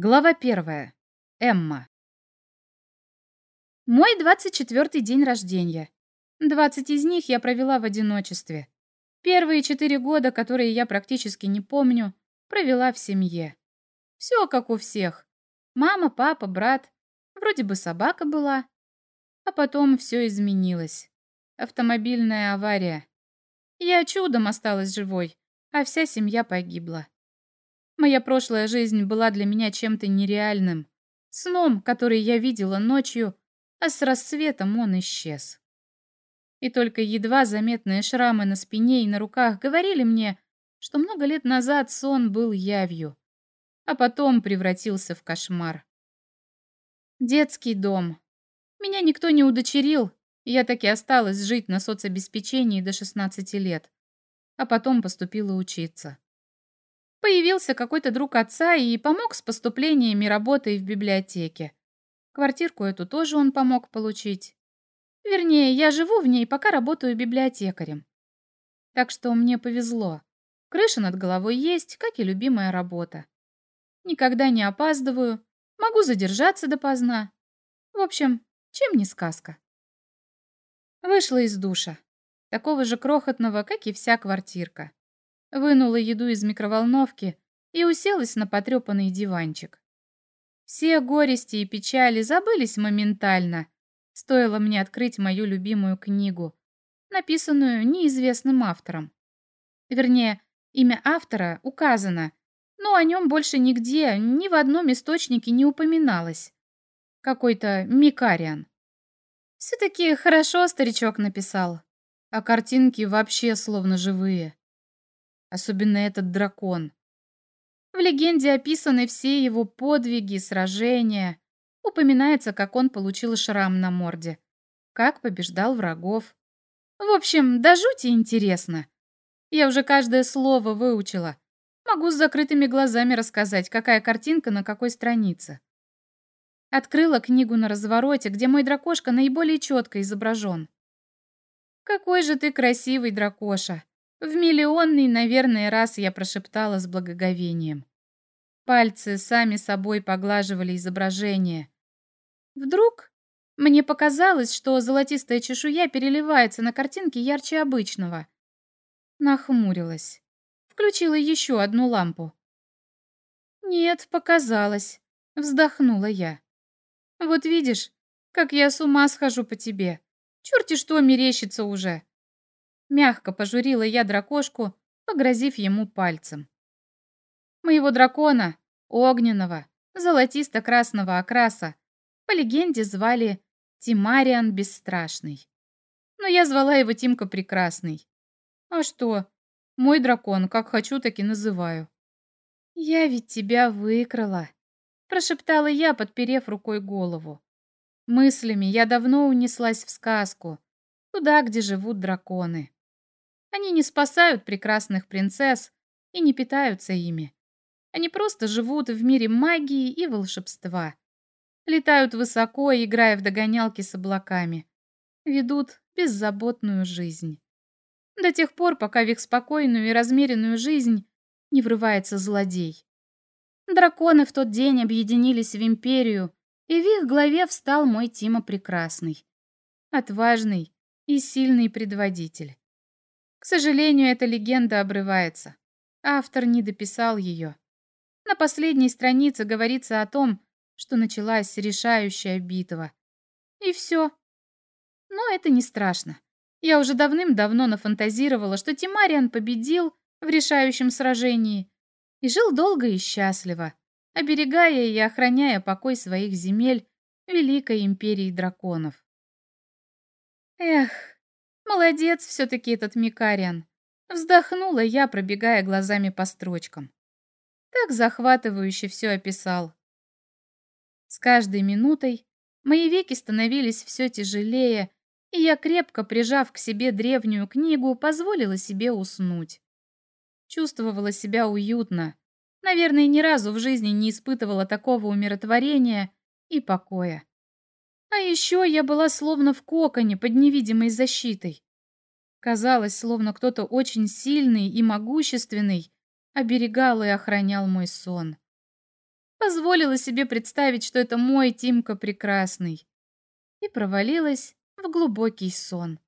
Глава первая. Эмма. Мой 24-й день рождения. 20 из них я провела в одиночестве. Первые четыре года, которые я практически не помню, провела в семье. Все как у всех. Мама, папа, брат. Вроде бы собака была. А потом все изменилось. Автомобильная авария. Я чудом осталась живой, а вся семья погибла. Моя прошлая жизнь была для меня чем-то нереальным, сном, который я видела ночью, а с рассветом он исчез. И только едва заметные шрамы на спине и на руках говорили мне, что много лет назад сон был явью, а потом превратился в кошмар. Детский дом. Меня никто не удочерил, и я таки осталась жить на соцобеспечении до 16 лет, а потом поступила учиться. Появился какой-то друг отца и помог с поступлениями работой в библиотеке. Квартирку эту тоже он помог получить. Вернее, я живу в ней, пока работаю библиотекарем. Так что мне повезло. Крыша над головой есть, как и любимая работа. Никогда не опаздываю, могу задержаться допоздна. В общем, чем не сказка. Вышла из душа, такого же крохотного, как и вся квартирка вынула еду из микроволновки и уселась на потрепанный диванчик. Все горести и печали забылись моментально, стоило мне открыть мою любимую книгу, написанную неизвестным автором. Вернее, имя автора указано, но о нем больше нигде, ни в одном источнике не упоминалось. Какой-то Микариан. Все-таки хорошо старичок написал, а картинки вообще словно живые. Особенно этот дракон. В легенде описаны все его подвиги, сражения. Упоминается, как он получил шрам на морде. Как побеждал врагов. В общем, до жути интересно. Я уже каждое слово выучила. Могу с закрытыми глазами рассказать, какая картинка на какой странице. Открыла книгу на развороте, где мой дракошка наиболее четко изображен. «Какой же ты красивый, дракоша!» В миллионный, наверное, раз я прошептала с благоговением. Пальцы сами собой поглаживали изображение. Вдруг мне показалось, что золотистая чешуя переливается на картинке ярче обычного. Нахмурилась. Включила еще одну лампу. «Нет, показалось», — вздохнула я. «Вот видишь, как я с ума схожу по тебе. Черти что мерещится уже. Мягко пожурила я дракошку, погрозив ему пальцем. Моего дракона, огненного, золотисто-красного окраса, по легенде звали Тимариан Бесстрашный. Но я звала его Тимка Прекрасный. А что? Мой дракон, как хочу, так и называю. «Я ведь тебя выкрала», — прошептала я, подперев рукой голову. Мыслями я давно унеслась в сказку, туда, где живут драконы. Они не спасают прекрасных принцесс и не питаются ими. Они просто живут в мире магии и волшебства. Летают высоко, играя в догонялки с облаками. Ведут беззаботную жизнь. До тех пор, пока в их спокойную и размеренную жизнь не врывается злодей. Драконы в тот день объединились в империю, и в их главе встал мой Тима Прекрасный. Отважный и сильный предводитель. К сожалению, эта легенда обрывается. Автор не дописал ее. На последней странице говорится о том, что началась решающая битва. И все. Но это не страшно. Я уже давным-давно нафантазировала, что Тимариан победил в решающем сражении и жил долго и счастливо, оберегая и охраняя покой своих земель Великой Империи Драконов. Эх, Молодец все-таки этот Микариан. Вздохнула я, пробегая глазами по строчкам. Так захватывающе все описал. С каждой минутой мои веки становились все тяжелее, и я, крепко прижав к себе древнюю книгу, позволила себе уснуть. Чувствовала себя уютно. Наверное, ни разу в жизни не испытывала такого умиротворения и покоя. А еще я была словно в коконе под невидимой защитой. Казалось, словно кто-то очень сильный и могущественный оберегал и охранял мой сон. позволила себе представить, что это мой Тимка прекрасный, и провалилась в глубокий сон.